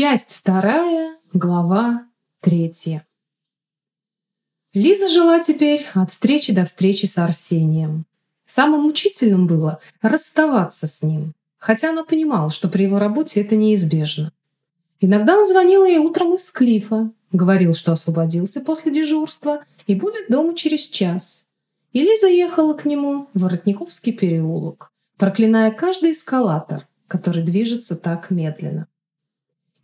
Часть вторая, глава третья. Лиза жила теперь от встречи до встречи с Арсением. Самым мучительным было расставаться с ним, хотя она понимала, что при его работе это неизбежно. Иногда он звонил ей утром из Клифа, говорил, что освободился после дежурства и будет дома через час. И Лиза ехала к нему в Воротниковский переулок, проклиная каждый эскалатор, который движется так медленно.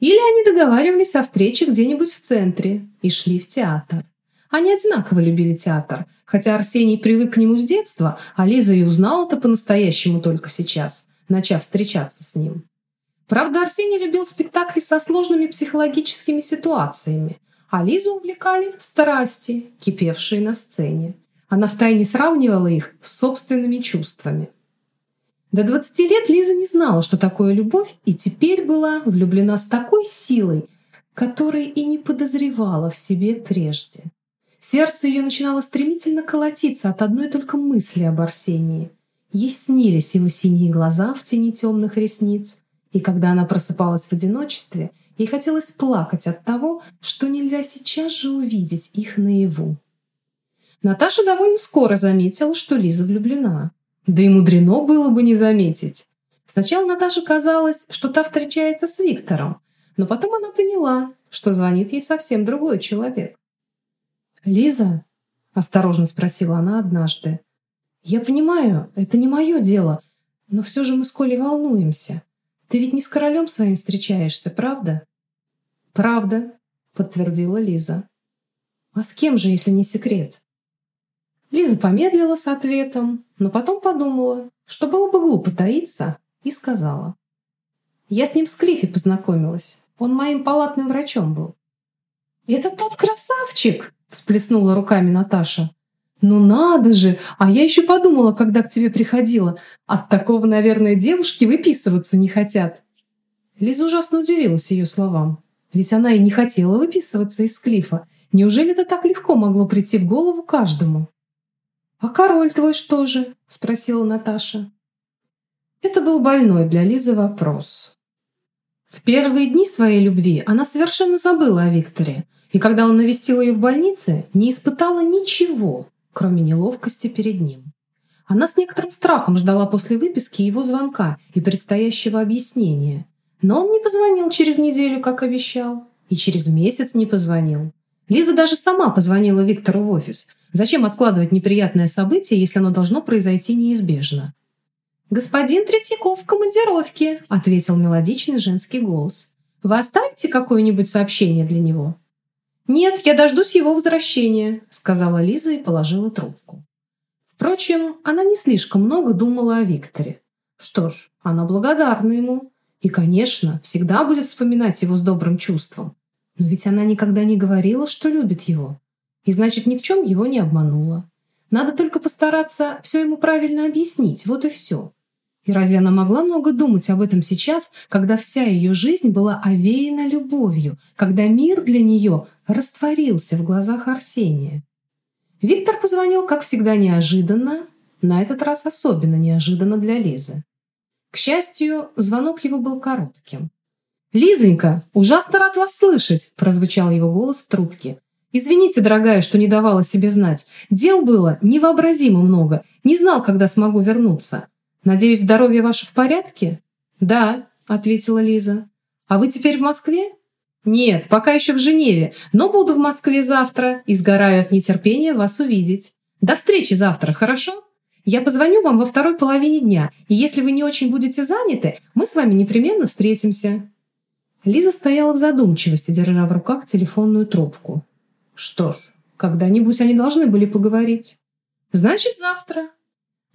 Или они договаривались о встрече где-нибудь в центре и шли в театр. Они одинаково любили театр, хотя Арсений привык к нему с детства, а Лиза и узнала это по-настоящему только сейчас, начав встречаться с ним. Правда, Арсений любил спектакли со сложными психологическими ситуациями, а Лизу увлекали страсти, кипевшие на сцене. Она втайне сравнивала их с собственными чувствами. До 20 лет Лиза не знала, что такое любовь, и теперь была влюблена с такой силой, которой и не подозревала в себе прежде. Сердце ее начинало стремительно колотиться от одной только мысли об Арсении. Ей снились его синие глаза в тени темных ресниц, и когда она просыпалась в одиночестве, ей хотелось плакать от того, что нельзя сейчас же увидеть их наяву. Наташа довольно скоро заметила, что Лиза влюблена. Да и мудрено было бы не заметить. Сначала Наташе казалось, что та встречается с Виктором, но потом она поняла, что звонит ей совсем другой человек. «Лиза?» – осторожно спросила она однажды. «Я понимаю, это не мое дело, но все же мы с Колей волнуемся. Ты ведь не с королем своим встречаешься, правда?» «Правда», — подтвердила Лиза. «А с кем же, если не секрет?» Лиза помедлила с ответом, но потом подумала, что было бы глупо таиться, и сказала. «Я с ним в Склифе познакомилась. Он моим палатным врачом был». «Это тот красавчик!» – всплеснула руками Наташа. «Ну надо же! А я еще подумала, когда к тебе приходила. От такого, наверное, девушки выписываться не хотят». Лиза ужасно удивилась ее словам. Ведь она и не хотела выписываться из Склифа. Неужели это так легко могло прийти в голову каждому? «А король твой что же?» — спросила Наташа. Это был больной для Лизы вопрос. В первые дни своей любви она совершенно забыла о Викторе, и когда он навестил ее в больнице, не испытала ничего, кроме неловкости перед ним. Она с некоторым страхом ждала после выписки его звонка и предстоящего объяснения. Но он не позвонил через неделю, как обещал, и через месяц не позвонил. Лиза даже сама позвонила Виктору в офис, Зачем откладывать неприятное событие, если оно должно произойти неизбежно? «Господин Третьяков в командировке», — ответил мелодичный женский голос. «Вы оставите какое-нибудь сообщение для него?» «Нет, я дождусь его возвращения», — сказала Лиза и положила трубку. Впрочем, она не слишком много думала о Викторе. Что ж, она благодарна ему. И, конечно, всегда будет вспоминать его с добрым чувством. Но ведь она никогда не говорила, что любит его. И значит, ни в чем его не обманула. Надо только постараться все ему правильно объяснить, вот и все. И разве она могла много думать об этом сейчас, когда вся ее жизнь была овеяна любовью, когда мир для нее растворился в глазах Арсения? Виктор позвонил, как всегда, неожиданно, на этот раз особенно неожиданно для Лизы. К счастью, звонок его был коротким. «Лизонька, ужасно рад вас слышать!» – прозвучал его голос в трубке. Извините, дорогая, что не давала себе знать. Дел было невообразимо много. Не знал, когда смогу вернуться. Надеюсь, здоровье ваше в порядке? Да, ответила Лиза. А вы теперь в Москве? Нет, пока еще в Женеве, но буду в Москве завтра и сгораю от нетерпения вас увидеть. До встречи завтра, хорошо? Я позвоню вам во второй половине дня, и если вы не очень будете заняты, мы с вами непременно встретимся. Лиза стояла в задумчивости, держа в руках телефонную трубку. Что ж, когда-нибудь они должны были поговорить. Значит, завтра.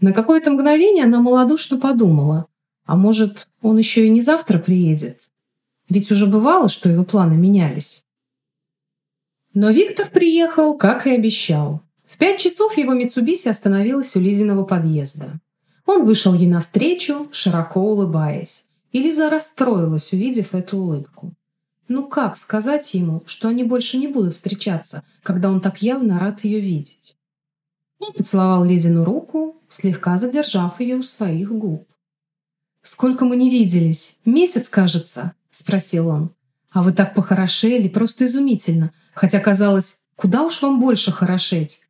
На какое-то мгновение она малодушно подумала. А может, он еще и не завтра приедет? Ведь уже бывало, что его планы менялись. Но Виктор приехал, как и обещал. В пять часов его Митсубиси остановилась у Лизиного подъезда. Он вышел ей навстречу, широко улыбаясь. И расстроилась, увидев эту улыбку. Ну как сказать ему, что они больше не будут встречаться, когда он так явно рад ее видеть? Он поцеловал Лизину руку, слегка задержав ее у своих губ. «Сколько мы не виделись? Месяц, кажется?» – спросил он. А вы так похорошели, просто изумительно. Хотя казалось, куда уж вам больше хорошеть.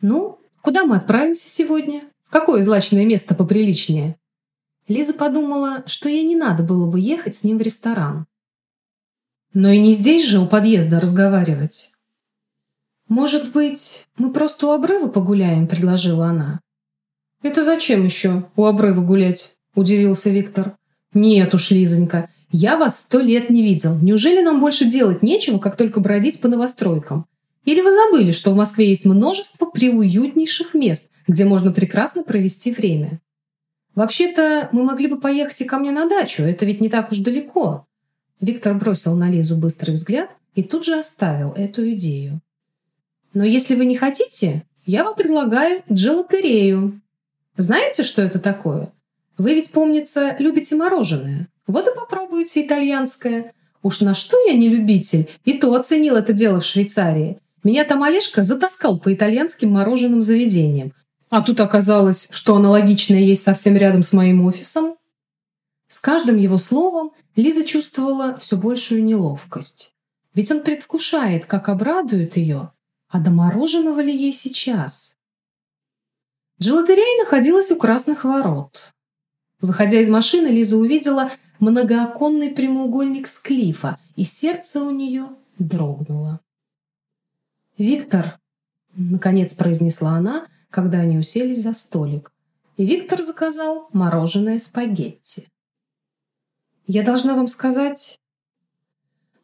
Ну, куда мы отправимся сегодня? В какое злачное место поприличнее? Лиза подумала, что ей не надо было бы ехать с ним в ресторан. Но и не здесь же у подъезда разговаривать. «Может быть, мы просто у обрыва погуляем?» – предложила она. «Это зачем еще у обрыва гулять?» – удивился Виктор. «Нет уж, Лизонька, я вас сто лет не видел. Неужели нам больше делать нечего, как только бродить по новостройкам? Или вы забыли, что в Москве есть множество приуютнейших мест, где можно прекрасно провести время? Вообще-то мы могли бы поехать и ко мне на дачу, это ведь не так уж далеко». Виктор бросил на Лизу быстрый взгляд и тут же оставил эту идею. Но если вы не хотите, я вам предлагаю джелатерею. Знаете, что это такое? Вы ведь, помнится, любите мороженое. Вот и попробуйте итальянское. Уж на что я не любитель, и то оценил это дело в Швейцарии. Меня там Олежка затаскал по итальянским мороженым заведениям. А тут оказалось, что аналогичное есть совсем рядом с моим офисом. С каждым его словом Лиза чувствовала все большую неловкость. Ведь он предвкушает, как обрадует ее, а до мороженого ли ей сейчас? Джелатерея находилась у красных ворот. Выходя из машины, Лиза увидела многооконный прямоугольник с клифа, и сердце у нее дрогнуло. «Виктор», — наконец произнесла она, когда они уселись за столик, и Виктор заказал мороженое спагетти. «Я должна вам сказать,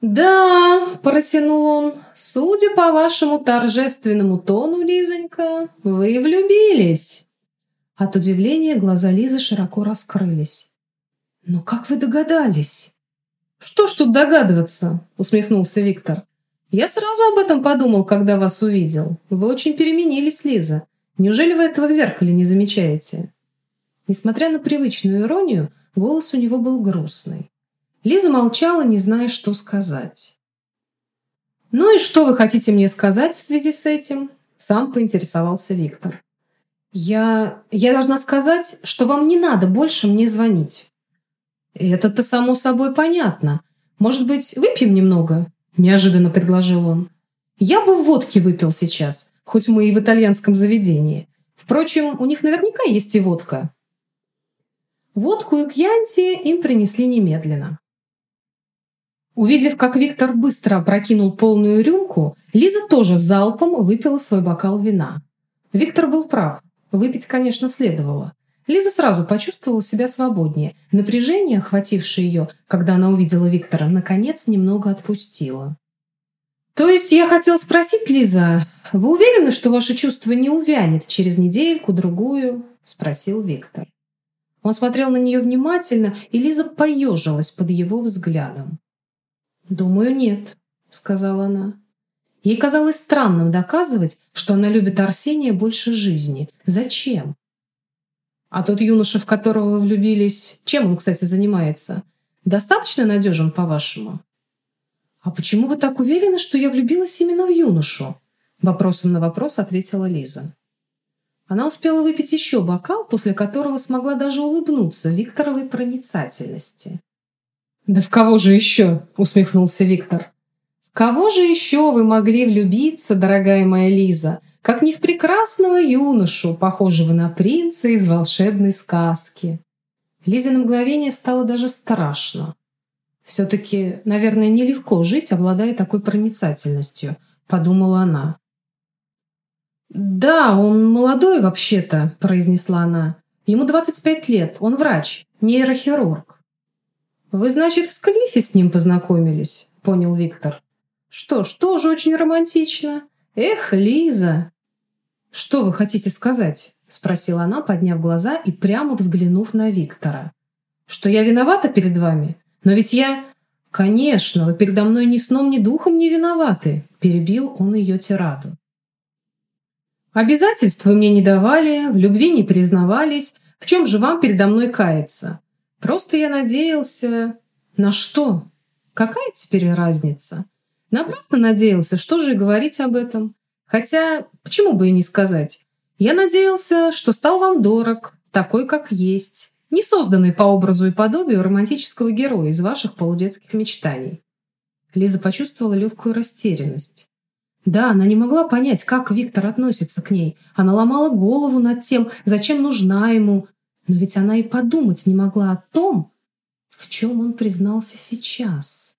«Да», — протянул он, — «судя по вашему торжественному тону, Лизонька, вы влюбились». От удивления глаза Лизы широко раскрылись. «Но как вы догадались?» «Что ж тут догадываться?» — усмехнулся Виктор. «Я сразу об этом подумал, когда вас увидел. Вы очень переменились, Лиза. Неужели вы этого в зеркале не замечаете?» Несмотря на привычную иронию, голос у него был грустный. Лиза молчала, не зная, что сказать. «Ну и что вы хотите мне сказать в связи с этим?» Сам поинтересовался Виктор. «Я... я должна сказать, что вам не надо больше мне звонить». «Это-то само собой понятно. Может быть, выпьем немного?» Неожиданно предложил он. «Я бы водки выпил сейчас, хоть мы и в итальянском заведении. Впрочем, у них наверняка есть и водка». Водку и кьянти им принесли немедленно. Увидев, как Виктор быстро опрокинул полную рюмку, Лиза тоже залпом выпила свой бокал вина. Виктор был прав. Выпить, конечно, следовало. Лиза сразу почувствовала себя свободнее. Напряжение, охватившее ее, когда она увидела Виктора, наконец немного отпустило. «То есть я хотел спросить, Лиза, вы уверены, что ваше чувство не увянет через недельку-другую?» – спросил Виктор. Он смотрел на нее внимательно, и Лиза поежилась под его взглядом. «Думаю, нет», — сказала она. Ей казалось странным доказывать, что она любит Арсения больше жизни. Зачем? А тот юноша, в которого вы влюбились, чем он, кстати, занимается? Достаточно надежен, по-вашему? А почему вы так уверены, что я влюбилась именно в юношу? Вопросом на вопрос ответила Лиза. Она успела выпить еще бокал, после которого смогла даже улыбнуться Викторовой проницательности. «Да в кого же еще?» – усмехнулся Виктор. «В кого же еще вы могли влюбиться, дорогая моя Лиза, как не в прекрасного юношу, похожего на принца из волшебной сказки?» Лизе на мгновение стало даже страшно. «Все-таки, наверное, нелегко жить, обладая такой проницательностью», – подумала она. «Да, он молодой вообще-то», – произнесла она. «Ему 25 лет, он врач, нейрохирург». «Вы, значит, в Склифе с ним познакомились?» – понял Виктор. «Что ж, тоже очень романтично. Эх, Лиза!» «Что вы хотите сказать?» – спросила она, подняв глаза и прямо взглянув на Виктора. «Что я виновата перед вами? Но ведь я...» «Конечно, вы передо мной ни сном, ни духом не виноваты», – перебил он ее тираду. «Обязательств вы мне не давали, в любви не признавались. В чем же вам передо мной каяться? Просто я надеялся... На что? Какая теперь разница? Напрасно надеялся, что же и говорить об этом. Хотя, почему бы и не сказать? Я надеялся, что стал вам дорог, такой, как есть, не созданный по образу и подобию романтического героя из ваших полудетских мечтаний. Лиза почувствовала легкую растерянность. Да, она не могла понять, как Виктор относится к ней. Она ломала голову над тем, зачем нужна ему. Но ведь она и подумать не могла о том, в чем он признался сейчас.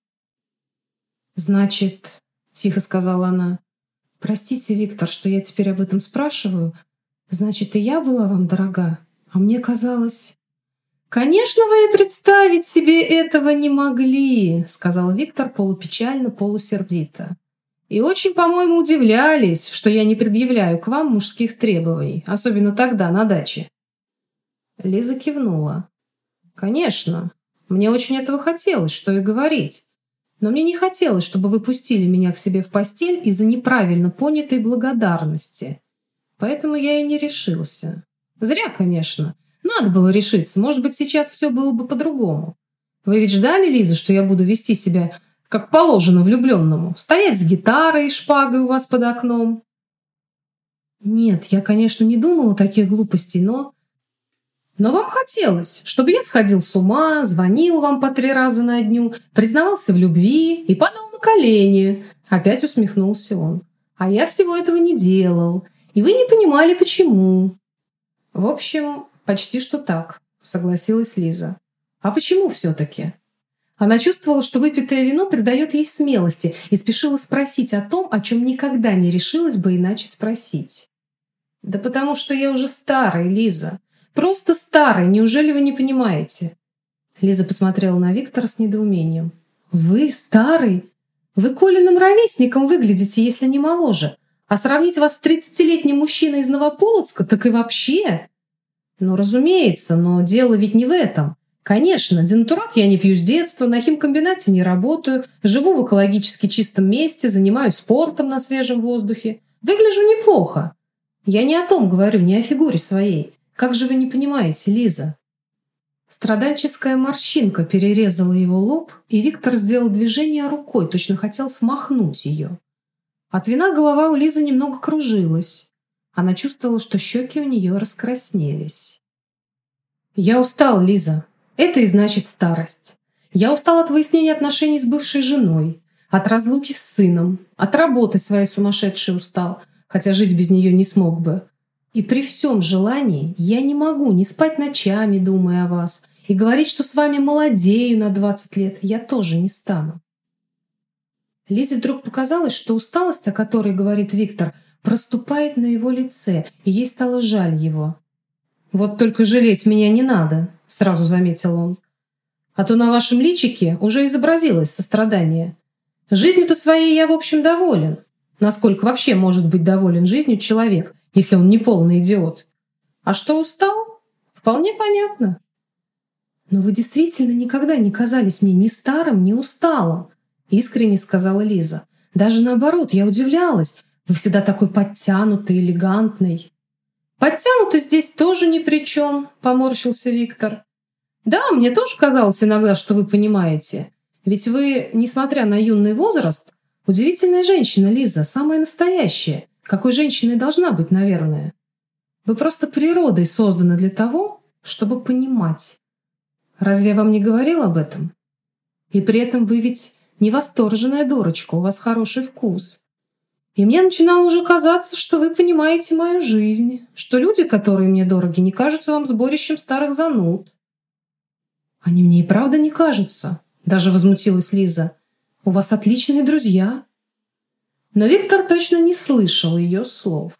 «Значит, — тихо сказала она, — простите, Виктор, что я теперь об этом спрашиваю. Значит, и я была вам дорога, а мне казалось...» «Конечно, вы и представить себе этого не могли», — сказал Виктор полупечально, полусердито. «И очень, по-моему, удивлялись, что я не предъявляю к вам мужских требований, особенно тогда, на даче». Лиза кивнула. «Конечно, мне очень этого хотелось, что и говорить. Но мне не хотелось, чтобы вы пустили меня к себе в постель из-за неправильно понятой благодарности. Поэтому я и не решился. Зря, конечно. Надо было решиться. Может быть, сейчас все было бы по-другому. Вы ведь ждали, Лиза, что я буду вести себя как положено влюбленному? Стоять с гитарой и шпагой у вас под окном? Нет, я, конечно, не думала таких глупостей, но... Но вам хотелось, чтобы я сходил с ума, звонил вам по три раза на дню, признавался в любви и падал на колени. Опять усмехнулся он. А я всего этого не делал. И вы не понимали, почему. В общем, «Почти что так», — согласилась Лиза. «А почему все-таки?» Она чувствовала, что выпитое вино придает ей смелости и спешила спросить о том, о чем никогда не решилась бы иначе спросить. «Да потому что я уже старый, Лиза. Просто старый, неужели вы не понимаете?» Лиза посмотрела на Виктора с недоумением. «Вы старый? Вы Колиным ровесником выглядите, если не моложе. А сравнить вас с тридцатилетним мужчиной из Новополоцка, так и вообще...» Ну, разумеется, но дело ведь не в этом. Конечно, денатурат я не пью с детства, на химкомбинате не работаю, живу в экологически чистом месте, занимаюсь спортом на свежем воздухе. Выгляжу неплохо. Я не о том говорю, не о фигуре своей. Как же вы не понимаете, Лиза? Страдальческая морщинка перерезала его лоб, и Виктор сделал движение рукой, точно хотел смахнуть ее. От вина голова у Лизы немного кружилась. Она чувствовала, что щеки у нее раскраснелись. «Я устал, Лиза. Это и значит старость. Я устал от выяснения отношений с бывшей женой, от разлуки с сыном, от работы своей сумасшедшей устал, хотя жить без нее не смог бы. И при всем желании я не могу не спать ночами, думая о вас, и говорить, что с вами молодею на 20 лет, я тоже не стану. Лизе вдруг показалось, что усталость, о которой говорит Виктор, проступает на его лице, и ей стало жаль его. «Вот только жалеть меня не надо», — сразу заметил он. «А то на вашем личике уже изобразилось сострадание. Жизнью-то своей я, в общем, доволен. Насколько вообще может быть доволен жизнью человек, если он не полный идиот? А что устал? Вполне понятно». «Но вы действительно никогда не казались мне ни старым, ни усталым», — искренне сказала Лиза. «Даже наоборот, я удивлялась, вы всегда такой подтянутый, элегантный. Подтянутый здесь тоже ни при чем, поморщился Виктор. Да, мне тоже казалось иногда, что вы понимаете. Ведь вы, несмотря на юный возраст, удивительная женщина, Лиза, самая настоящая. Какой женщиной должна быть, наверное. Вы просто природой созданы для того, чтобы понимать. Разве я вам не говорил об этом? И при этом вы ведь не восторженная дурочка, у вас хороший вкус. И мне начинало уже казаться, что вы понимаете мою жизнь, что люди, которые мне дороги, не кажутся вам сборищем старых зануд. Они мне и правда не кажутся, даже возмутилась Лиза. У вас отличные друзья. Но Виктор точно не слышал ее слов.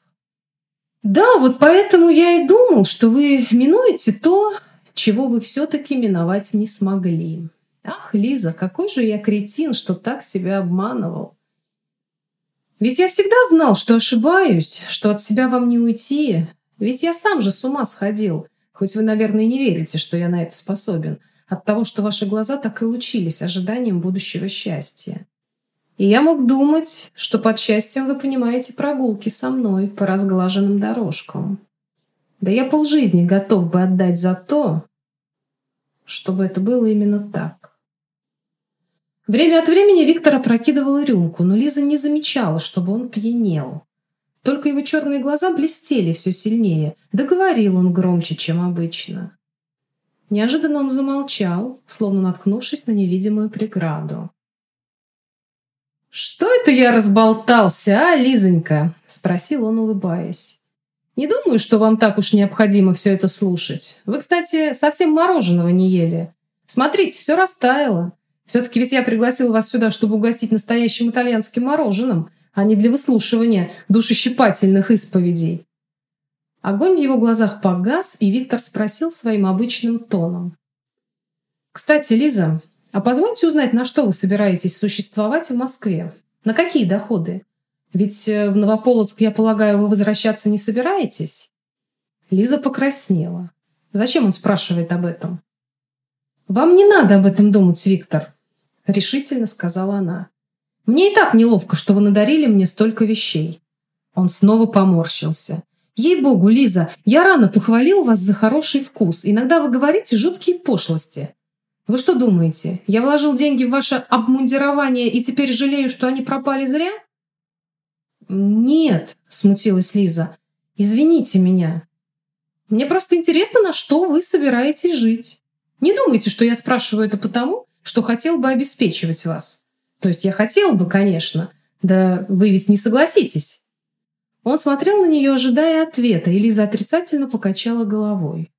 Да, вот поэтому я и думал, что вы минуете то, чего вы все-таки миновать не смогли. Ах, Лиза, какой же я кретин, что так себя обманывал. Ведь я всегда знал, что ошибаюсь, что от себя вам не уйти. Ведь я сам же с ума сходил. Хоть вы, наверное, не верите, что я на это способен. От того, что ваши глаза так и лучились ожиданием будущего счастья. И я мог думать, что под счастьем вы понимаете прогулки со мной по разглаженным дорожкам. Да я полжизни готов бы отдать за то, чтобы это было именно так. Время от времени Виктор опрокидывал рюмку, но Лиза не замечала, чтобы он пьянел. Только его черные глаза блестели все сильнее, да говорил он громче, чем обычно. Неожиданно он замолчал, словно наткнувшись на невидимую преграду. «Что это я разболтался, а, Лизонька?» – спросил он, улыбаясь. «Не думаю, что вам так уж необходимо все это слушать. Вы, кстати, совсем мороженого не ели. Смотрите, все растаяло. Все-таки ведь я пригласил вас сюда, чтобы угостить настоящим итальянским мороженым, а не для выслушивания душещипательных исповедей». Огонь в его глазах погас, и Виктор спросил своим обычным тоном. «Кстати, Лиза, а позвольте узнать, на что вы собираетесь существовать в Москве? На какие доходы? Ведь э, в Новополоцк, я полагаю, вы возвращаться не собираетесь?» Лиза покраснела. Зачем он спрашивает об этом? «Вам не надо об этом думать, Виктор», — решительно сказала она. «Мне и так неловко, что вы надарили мне столько вещей». Он снова поморщился. «Ей-богу, Лиза, я рано похвалил вас за хороший вкус. Иногда вы говорите жуткие пошлости. Вы что думаете, я вложил деньги в ваше обмундирование и теперь жалею, что они пропали зря? Нет, смутилась Лиза. Извините меня. Мне просто интересно, на что вы собираетесь жить. Не думайте, что я спрашиваю это потому, что хотел бы обеспечивать вас. То есть я хотел бы, конечно. Да вы ведь не согласитесь. Он смотрел на нее, ожидая ответа, и Лиза отрицательно покачала головой.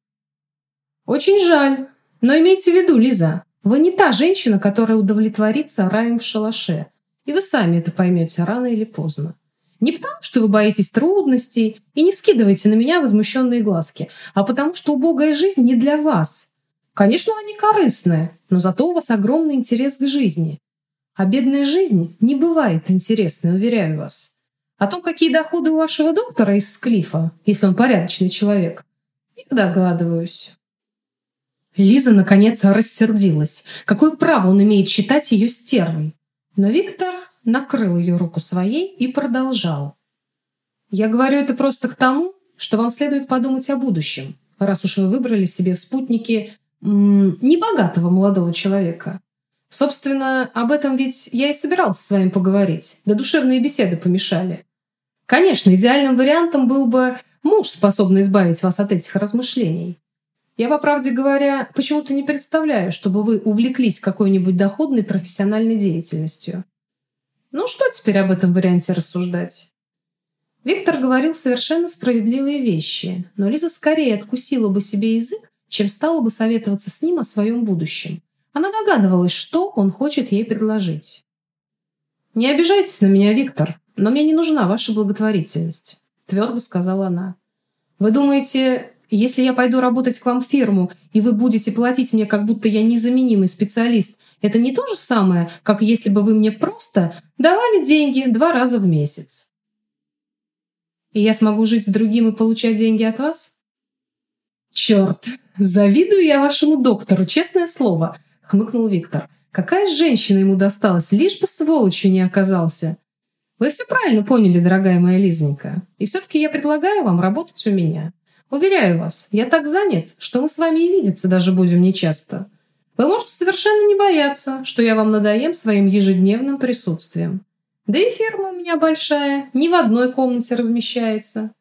«Очень жаль. Но имейте в виду, Лиза, вы не та женщина, которая удовлетворится раем в шалаше. И вы сами это поймете рано или поздно. Не потому, что вы боитесь трудностей и не вскидываете на меня возмущенные глазки, а потому, что убогая жизнь не для вас. Конечно, она не корыстная, но зато у вас огромный интерес к жизни. А бедная жизнь не бывает интересной, уверяю вас. О том, какие доходы у вашего доктора из Склифа, если он порядочный человек, я догадываюсь. Лиза, наконец, рассердилась. Какое право он имеет считать ее стервой? Но Виктор накрыл ее руку своей и продолжал. «Я говорю это просто к тому, что вам следует подумать о будущем, раз уж вы выбрали себе в спутнике небогатого молодого человека. Собственно, об этом ведь я и собирался с вами поговорить, да душевные беседы помешали. Конечно, идеальным вариантом был бы муж, способный избавить вас от этих размышлений. Я, по правде говоря, почему-то не представляю, чтобы вы увлеклись какой-нибудь доходной профессиональной деятельностью. Ну что теперь об этом варианте рассуждать? Виктор говорил совершенно справедливые вещи, но Лиза скорее откусила бы себе язык, чем стала бы советоваться с ним о своем будущем. Она догадывалась, что он хочет ей предложить. «Не обижайтесь на меня, Виктор, но мне не нужна ваша благотворительность», – твердо сказала она. «Вы думаете, если я пойду работать к вам в фирму, и вы будете платить мне, как будто я незаменимый специалист, это не то же самое, как если бы вы мне просто давали деньги два раза в месяц. И я смогу жить с другим и получать деньги от вас? Черт, завидую я вашему доктору, честное слово, хмыкнул Виктор. Какая женщина ему досталась, лишь бы сволочью не оказался. Вы все правильно поняли, дорогая моя Лизонька. И все-таки я предлагаю вам работать у меня. Уверяю вас, я так занят, что мы с вами и видеться даже будем нечасто. Вы можете совершенно не бояться, что я вам надоем своим ежедневным присутствием. Да и ферма у меня большая, не в одной комнате размещается.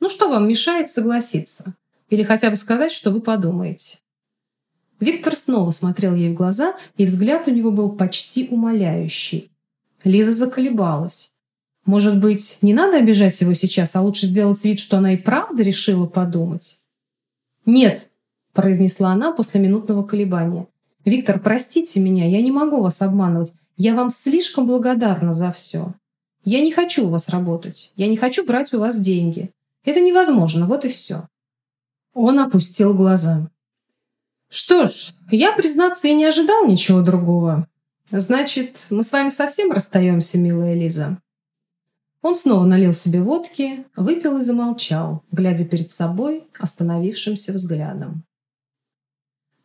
Ну что вам мешает согласиться? Или хотя бы сказать, что вы подумаете?» Виктор снова смотрел ей в глаза, и взгляд у него был почти умоляющий. Лиза заколебалась. Может быть, не надо обижать его сейчас, а лучше сделать вид, что она и правда решила подумать? «Нет», — произнесла она после минутного колебания. «Виктор, простите меня, я не могу вас обманывать. Я вам слишком благодарна за все. Я не хочу у вас работать. Я не хочу брать у вас деньги. Это невозможно, вот и все». Он опустил глаза. «Что ж, я, признаться, и не ожидал ничего другого. Значит, мы с вами совсем расстаемся, милая Лиза?» Он снова налил себе водки, выпил и замолчал, глядя перед собой остановившимся взглядом.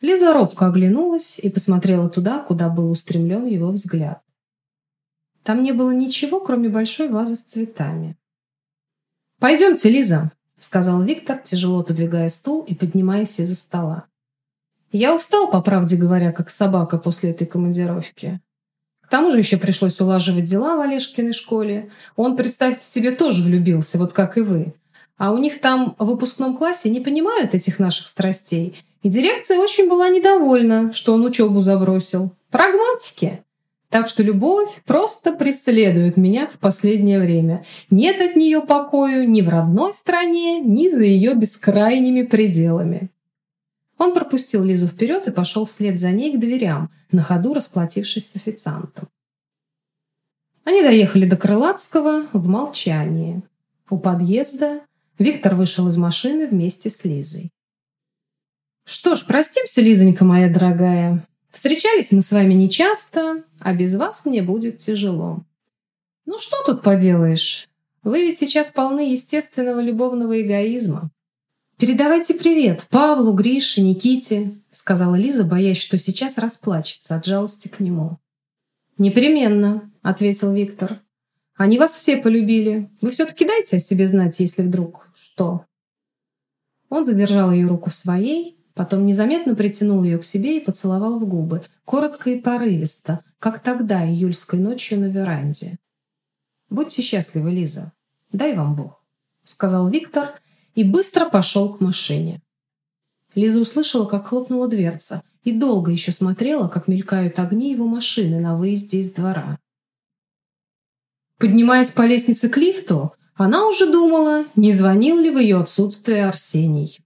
Лиза робко оглянулась и посмотрела туда, куда был устремлен его взгляд. Там не было ничего, кроме большой вазы с цветами. «Пойдемте, Лиза», — сказал Виктор, тяжело отодвигая стул и поднимаясь из-за стола. «Я устал, по правде говоря, как собака после этой командировки. К тому же еще пришлось улаживать дела в Олежкиной школе. Он, представьте себе, тоже влюбился, вот как и вы. А у них там в выпускном классе не понимают этих наших страстей. И дирекция очень была недовольна, что он учебу забросил. Прагматики. Так что любовь просто преследует меня в последнее время. Нет от нее покою ни в родной стране, ни за ее бескрайними пределами. Он пропустил Лизу вперед и пошел вслед за ней к дверям, на ходу расплатившись с официантом. Они доехали до Крылатского в молчании. У подъезда Виктор вышел из машины вместе с Лизой. «Что ж, простимся, Лизонька моя дорогая. Встречались мы с вами нечасто, а без вас мне будет тяжело. Ну что тут поделаешь? Вы ведь сейчас полны естественного любовного эгоизма. «Передавайте привет Павлу, Грише, Никите», — сказала Лиза, боясь, что сейчас расплачется от жалости к нему. «Непременно», — ответил Виктор. «Они вас все полюбили. Вы все-таки дайте о себе знать, если вдруг что». Он задержал ее руку в своей, потом незаметно притянул ее к себе и поцеловал в губы, коротко и порывисто, как тогда, июльской ночью на веранде. «Будьте счастливы, Лиза. Дай вам Бог», — сказал Виктор и быстро пошел к машине. Лиза услышала, как хлопнула дверца, и долго еще смотрела, как мелькают огни его машины на выезде из двора. Поднимаясь по лестнице к лифту, она уже думала, не звонил ли в ее отсутствие Арсений.